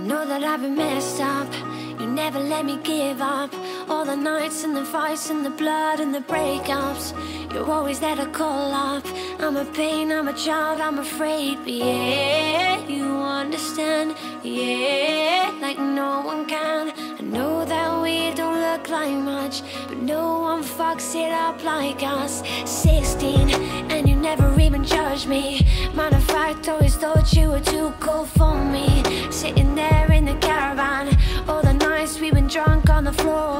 know that I've been messed up. You never let me give up. All the nights and the fights and the blood and the breakups. You're always there to call up. I'm a pain, I'm a child, I'm afraid. But yeah, you understand. Yeah, like no one can. I know that we don't look like much, but no one fucks it up like us. 16, and you never even judged me. Matter of fact, always thought you were too cool for me.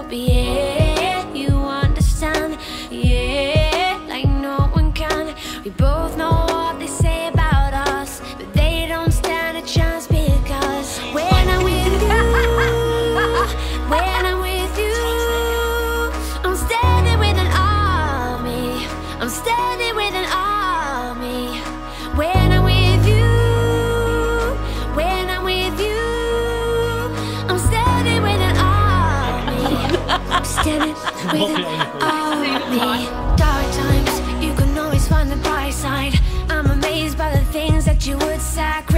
But yeah, you understand. Yeah, like no one can. We both know what they say about us, but they don't stand a chance because when I'm with you, when I'm with you, I'm standing with an army. I'm standing with an army. When I'm with you, when I'm with you, I'm standing with. I'm standing with an army. Dark times, you can always find the bright side. I'm amazed by the things that you would sacrifice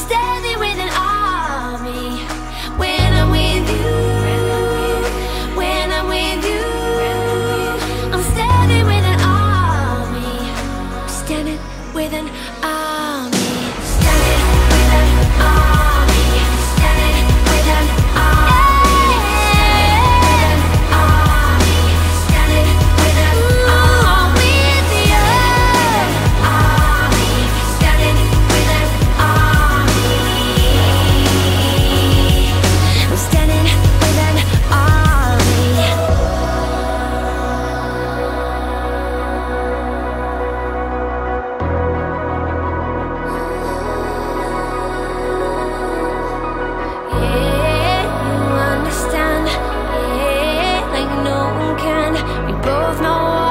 steady with an eye.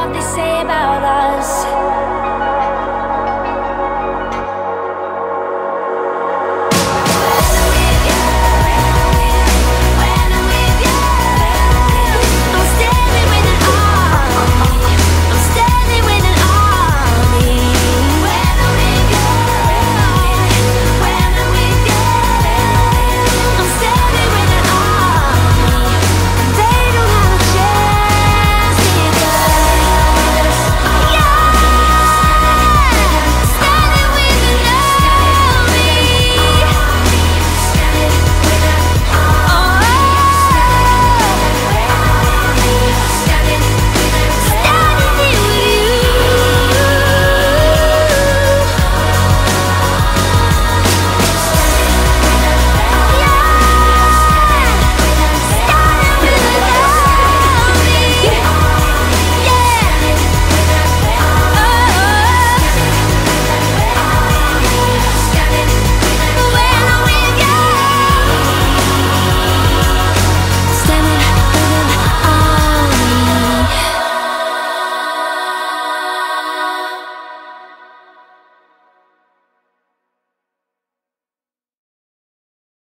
what they say about us.